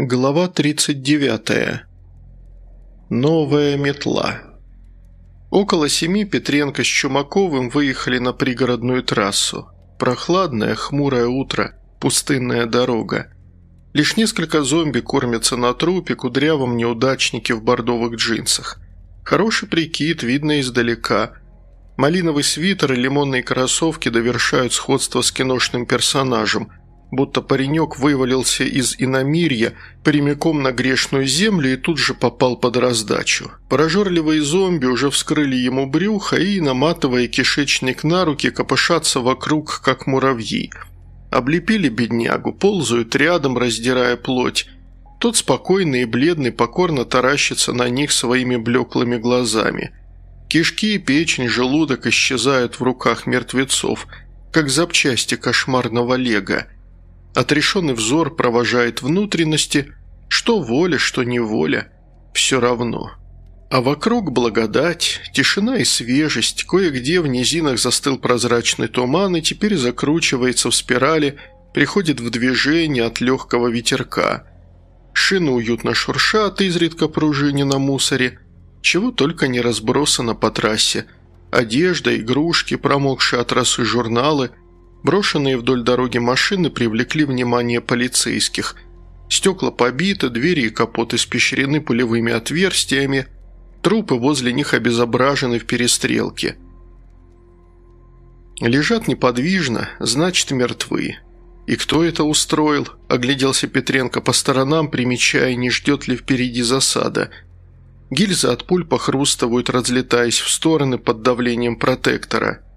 Глава 39. Новая метла. Около семи Петренко с Чумаковым выехали на пригородную трассу. Прохладное, хмурое утро, пустынная дорога. Лишь несколько зомби кормятся на трупе, кудрявом неудачнике в бордовых джинсах. Хороший прикид, видно издалека. Малиновый свитер и лимонные кроссовки довершают сходство с киношным персонажем – будто паренек вывалился из иномирья прямиком на грешную землю и тут же попал под раздачу. Прожорливые зомби уже вскрыли ему брюхо и, наматывая кишечник на руки, копошатся вокруг, как муравьи. Облепили беднягу, ползают рядом, раздирая плоть. Тот спокойный и бледный покорно таращится на них своими блеклыми глазами. Кишки, печень, желудок исчезают в руках мертвецов, как запчасти кошмарного лего – Отрешенный взор провожает внутренности, что воля, что неволя, все равно. А вокруг благодать, тишина и свежесть, кое-где в низинах застыл прозрачный туман и теперь закручивается в спирали, приходит в движение от легкого ветерка. Шины уютно шуршат, изредка пружине на мусоре, чего только не разбросано по трассе. Одежда, игрушки, промокшие от росы журналы – Брошенные вдоль дороги машины привлекли внимание полицейских. Стекла побиты, двери и капот испещрены пулевыми отверстиями, трупы возле них обезображены в перестрелке. Лежат неподвижно, значит мертвы. «И кто это устроил?» – огляделся Петренко по сторонам, примечая, не ждет ли впереди засада. Гильзы от пуль похрустывают, разлетаясь в стороны под давлением протектора –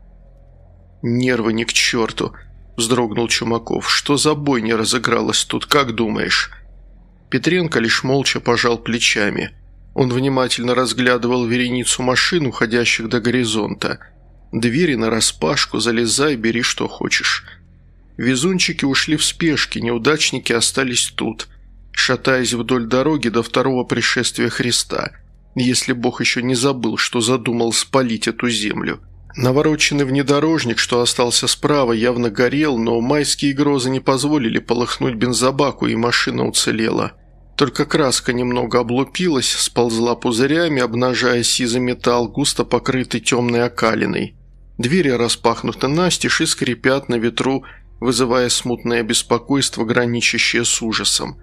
«Нервы ни к черту!» – вздрогнул Чумаков. «Что за бойня разыгралась тут, как думаешь?» Петренко лишь молча пожал плечами. Он внимательно разглядывал вереницу машин, уходящих до горизонта. «Двери нараспашку, залезай, бери что хочешь». Везунчики ушли в спешке, неудачники остались тут, шатаясь вдоль дороги до второго пришествия Христа, если Бог еще не забыл, что задумал спалить эту землю. Навороченный внедорожник, что остался справа, явно горел, но майские грозы не позволили полыхнуть бензобаку, и машина уцелела. Только краска немного облупилась, сползла пузырями, обнажая сизый металл, густо покрытый темной окалиной. Двери распахнуты настежь и скрипят на ветру, вызывая смутное беспокойство, граничащее с ужасом.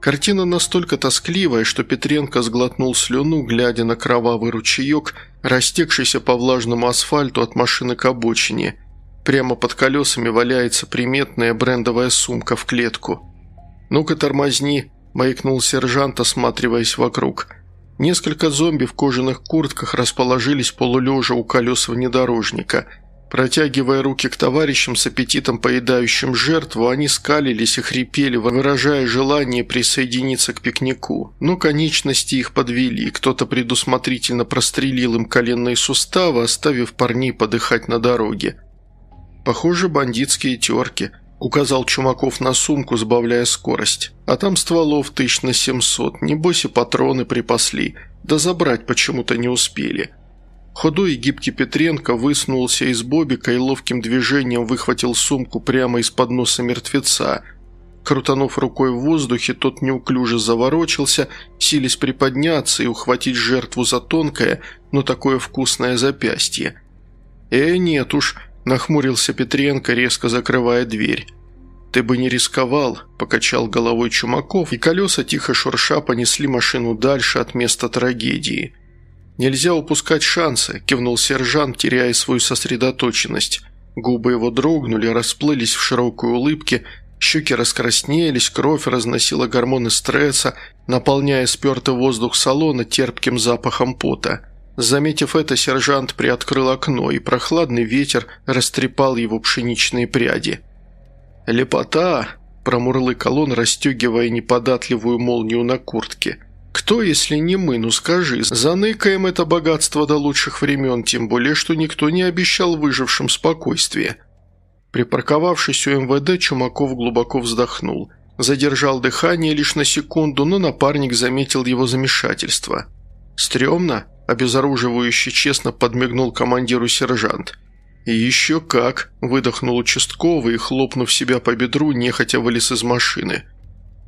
Картина настолько тоскливая, что Петренко сглотнул слюну, глядя на кровавый ручеек, растекшийся по влажному асфальту от машины к обочине. Прямо под колесами валяется приметная брендовая сумка в клетку. «Ну-ка, тормозни», – маякнул сержант, осматриваясь вокруг. Несколько зомби в кожаных куртках расположились полулежа у колес внедорожника – Протягивая руки к товарищам с аппетитом поедающим жертву, они скалились и хрипели, выражая желание присоединиться к пикнику. Но конечности их подвели, кто-то предусмотрительно прострелил им коленные суставы, оставив парней подыхать на дороге. «Похоже, бандитские терки», – указал Чумаков на сумку, сбавляя скорость. «А там стволов тысяч на семьсот, небось и патроны припасли, да забрать почему-то не успели». Худой и гибкий Петренко высунулся из бобика и ловким движением выхватил сумку прямо из-под носа мертвеца. Крутанув рукой в воздухе, тот неуклюже заворочился, силясь приподняться и ухватить жертву за тонкое, но такое вкусное запястье. «Э, нет уж», – нахмурился Петренко, резко закрывая дверь. «Ты бы не рисковал», – покачал головой Чумаков, и колеса тихо шурша понесли машину дальше от места трагедии – «Нельзя упускать шансы», – кивнул сержант, теряя свою сосредоточенность. Губы его дрогнули, расплылись в широкой улыбке, щеки раскраснелись, кровь разносила гормоны стресса, наполняя спертый воздух салона терпким запахом пота. Заметив это, сержант приоткрыл окно, и прохладный ветер растрепал его пшеничные пряди. «Лепота!» – промурлыкал он, расстегивая неподатливую молнию на куртке – кто, если не мы, ну скажи, заныкаем это богатство до лучших времен, тем более, что никто не обещал выжившим спокойствие». Припарковавшись у МВД, Чумаков глубоко вздохнул. Задержал дыхание лишь на секунду, но напарник заметил его замешательство. «Стремно?» – обезоруживающе честно подмигнул командиру сержант. «И еще как!» – выдохнул участковый и, хлопнув себя по бедру, нехотя вылез из машины.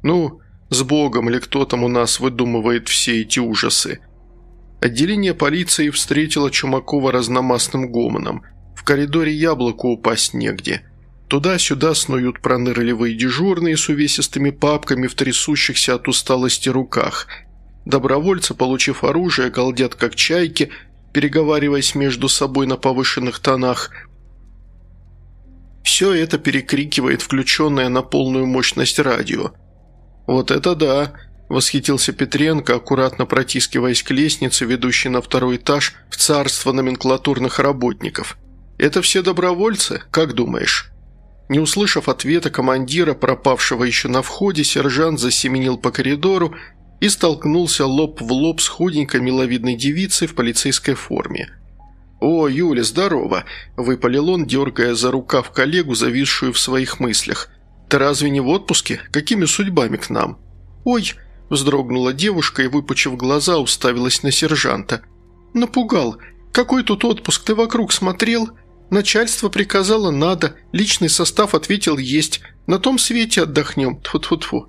«Ну, С Богом ли кто там у нас выдумывает все эти ужасы? Отделение полиции встретило Чумакова разномастным гомоном. В коридоре яблоку упасть негде. Туда-сюда снуют пронырливые дежурные с увесистыми папками в трясущихся от усталости руках. Добровольцы, получив оружие, галдят как чайки, переговариваясь между собой на повышенных тонах. Все это перекрикивает включенное на полную мощность радио. «Вот это да!» – восхитился Петренко, аккуратно протискиваясь к лестнице, ведущей на второй этаж в царство номенклатурных работников. «Это все добровольцы? Как думаешь?» Не услышав ответа командира, пропавшего еще на входе, сержант засеменил по коридору и столкнулся лоб в лоб с худенькой миловидной девицей в полицейской форме. «О, Юля, здорово!» – выпалил он, дергая за рукав коллегу, зависшую в своих мыслях. «Ты разве не в отпуске? Какими судьбами к нам?» «Ой!» – вздрогнула девушка и, выпучив глаза, уставилась на сержанта. «Напугал. Какой тут отпуск? Ты вокруг смотрел?» Начальство приказало «надо», личный состав ответил «есть». На том свете отдохнем, тфу-тфу-тфу.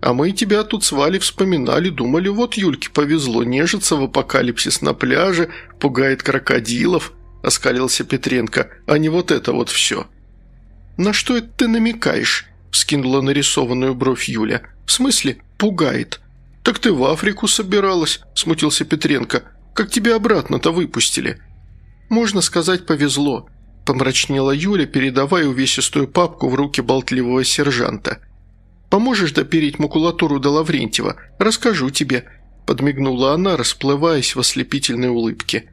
А мы тебя тут с Валей вспоминали, думали, вот Юльке повезло, нежиться в апокалипсис на пляже, пугает крокодилов, оскалился Петренко, а не вот это вот все. «На что это ты намекаешь?» – вскинула нарисованную бровь Юля. «В смысле, пугает?» «Так ты в Африку собиралась», – смутился Петренко. «Как тебя обратно-то выпустили?» «Можно сказать, повезло», – помрачнела Юля, передавая увесистую папку в руки болтливого сержанта. «Поможешь допереть макулатуру до Лаврентьева? Расскажу тебе», – подмигнула она, расплываясь в ослепительной улыбке.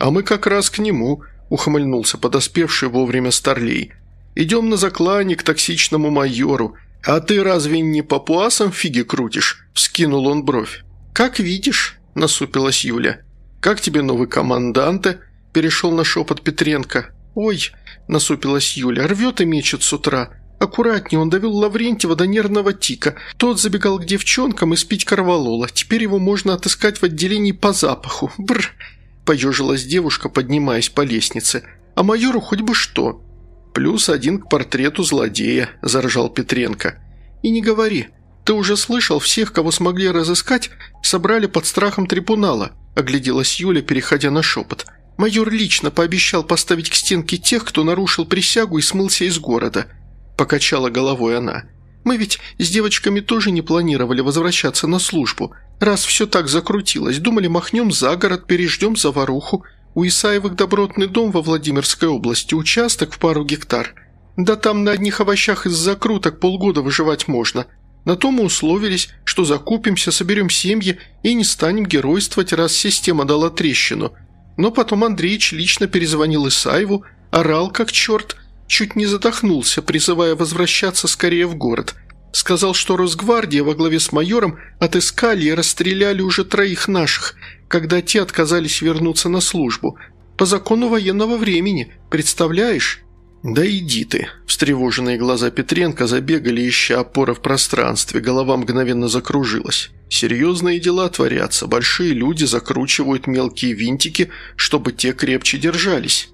«А мы как раз к нему», – ухмыльнулся подоспевший вовремя Старлей. «Идем на заклане к токсичному майору. А ты разве не папуасом фиги крутишь?» – вскинул он бровь. «Как видишь», – насупилась Юля. «Как тебе новый команданте?» перешел на шепот Петренко. «Ой!» – насупилась Юля. «Рвет и мечет с утра. Аккуратнее, он довел Лаврентьева до нервного тика. Тот забегал к девчонкам и спить корвалола. Теперь его можно отыскать в отделении по запаху. Бр! поежилась девушка, поднимаясь по лестнице. «А майору хоть бы что!» «Плюс один к портрету злодея», – заржал Петренко. «И не говори. Ты уже слышал, всех, кого смогли разыскать, собрали под страхом трибунала», – огляделась Юля, переходя на шепот. Майор лично пообещал поставить к стенке тех, кто нарушил присягу и смылся из города», – покачала головой она. «Мы ведь с девочками тоже не планировали возвращаться на службу. Раз все так закрутилось, думали, махнем за город, переждем заваруху. У Исаевых добротный дом во Владимирской области, участок в пару гектар. Да там на одних овощах из закруток полгода выживать можно. На то мы условились, что закупимся, соберем семьи и не станем геройствовать, раз система дала трещину». Но потом Андреич лично перезвонил Исаеву, орал как черт, чуть не задохнулся, призывая возвращаться скорее в город. Сказал, что Росгвардия во главе с майором отыскали и расстреляли уже троих наших, когда те отказались вернуться на службу. По закону военного времени, представляешь? «Да иди ты!» – встревоженные глаза Петренко забегали, ища опоры в пространстве, голова мгновенно закружилась. Серьезные дела творятся, большие люди закручивают мелкие винтики, чтобы те крепче держались.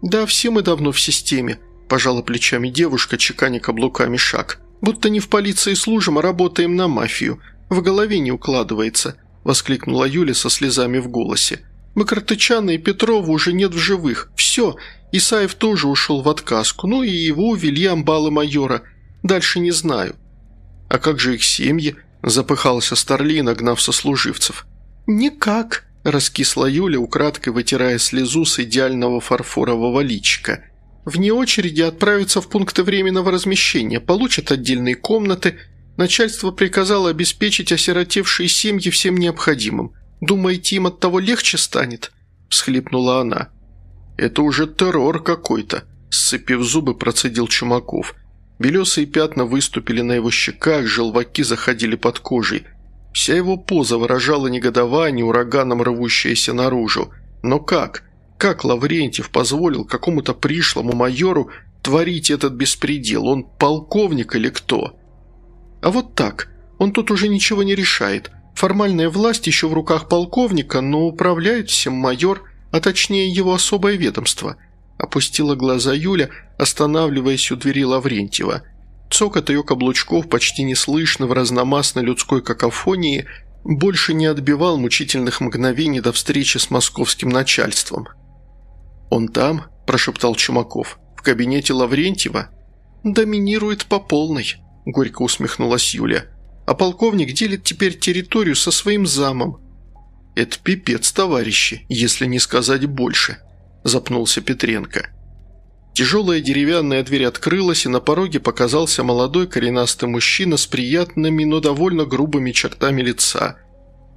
«Да, все мы давно в системе», – пожала плечами девушка, чеканя каблуками шаг. «Будто не в полиции служим, а работаем на мафию. В голове не укладывается», – воскликнула Юля со слезами в голосе. «Макартычана и Петрова уже нет в живых. Все, Исаев тоже ушел в отказку. Ну и его увели амбалы майора. Дальше не знаю». «А как же их семьи?» Запыхался Старли, нагнав сослуживцев. «Никак», – раскисла Юля, украдкой вытирая слезу с идеального фарфорового личика. «Вне очереди отправятся в пункты временного размещения, получат отдельные комнаты. Начальство приказало обеспечить осиротевшие семьи всем необходимым. Думаете, им от того легче станет?» – всхлипнула она. «Это уже террор какой-то», – сцепив зубы, процедил Чумаков – Белесые пятна выступили на его щеках, желваки заходили под кожей. Вся его поза выражала негодование, ураганом рвущееся наружу. Но как? Как Лаврентьев позволил какому-то пришлому майору творить этот беспредел? Он полковник или кто? А вот так. Он тут уже ничего не решает. Формальная власть еще в руках полковника, но управляет всем майор, а точнее его особое ведомство – Опустила глаза Юля, останавливаясь у двери Лаврентьева. Цокот ее каблучков почти не слышно в разномастной людской какофонии больше не отбивал мучительных мгновений до встречи с московским начальством. «Он там?» – прошептал Чумаков. «В кабинете Лаврентьева?» «Доминирует по полной», – горько усмехнулась Юля. «А полковник делит теперь территорию со своим замом». «Это пипец, товарищи, если не сказать больше», – запнулся Петренко. Тяжелая деревянная дверь открылась, и на пороге показался молодой коренастый мужчина с приятными, но довольно грубыми чертами лица.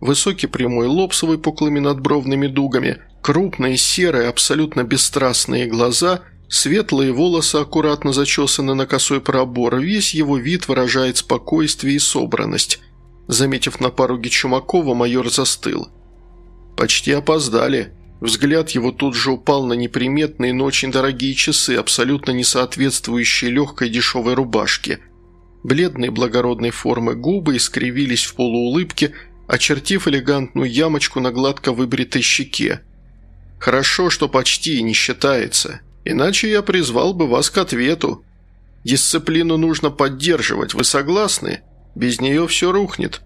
Высокий прямой лоб с выпуклыми надбровными дугами, крупные серые, абсолютно бесстрастные глаза, светлые волосы аккуратно зачесаны на косой пробор, весь его вид выражает спокойствие и собранность. Заметив на пороге Чумакова, майор застыл. «Почти опоздали», Взгляд его тут же упал на неприметные, но очень дорогие часы, абсолютно не соответствующие легкой дешевой рубашке. Бледные благородной формы губы искривились в полуулыбке, очертив элегантную ямочку на гладко выбритой щеке. «Хорошо, что почти не считается, иначе я призвал бы вас к ответу. Дисциплину нужно поддерживать, вы согласны? Без нее все рухнет».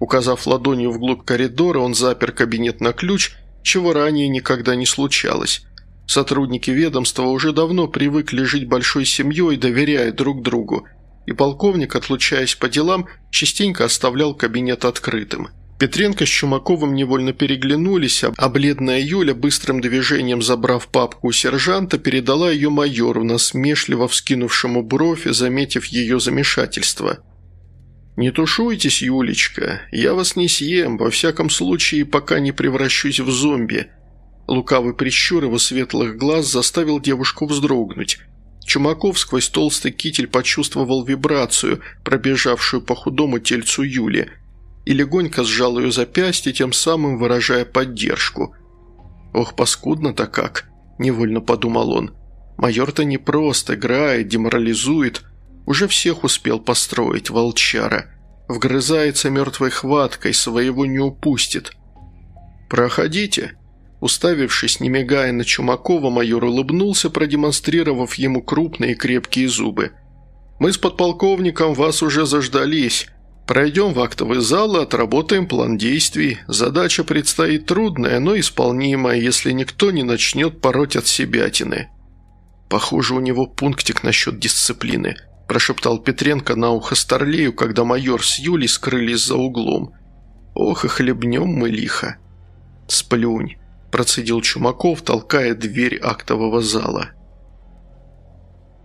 Указав ладонью вглубь коридора, он запер кабинет на ключ – чего ранее никогда не случалось. Сотрудники ведомства уже давно привыкли жить большой семьей, доверяя друг другу, и полковник, отлучаясь по делам, частенько оставлял кабинет открытым. Петренко с Чумаковым невольно переглянулись, а бледная Юля, быстрым движением забрав папку у сержанта, передала ее майору, насмешливо вскинувшему бровь, заметив ее замешательство – «Не тушуйтесь, Юлечка, я вас не съем, во всяком случае, пока не превращусь в зомби». Лукавый прищур его светлых глаз заставил девушку вздрогнуть. Чумаков сквозь толстый китель почувствовал вибрацию, пробежавшую по худому тельцу Юли, и легонько сжал ее запястье, тем самым выражая поддержку. «Ох, паскудно-то как!» – невольно подумал он. «Майор-то не просто играет, деморализует, уже всех успел построить, волчара. Вгрызается мертвой хваткой, своего не упустит. «Проходите». Уставившись, не мигая на Чумакова, майор улыбнулся, продемонстрировав ему крупные крепкие зубы. «Мы с подполковником вас уже заждались. Пройдем в актовый зал и отработаем план действий. Задача предстоит трудная, но исполнимая, если никто не начнет пороть от себятины». Похоже, у него пунктик насчет дисциплины –– прошептал Петренко на ухо Старлею, когда майор с Юлей скрылись за углом. «Ох и хлебнем мы лихо!» «Сплюнь!» – процедил Чумаков, толкая дверь актового зала.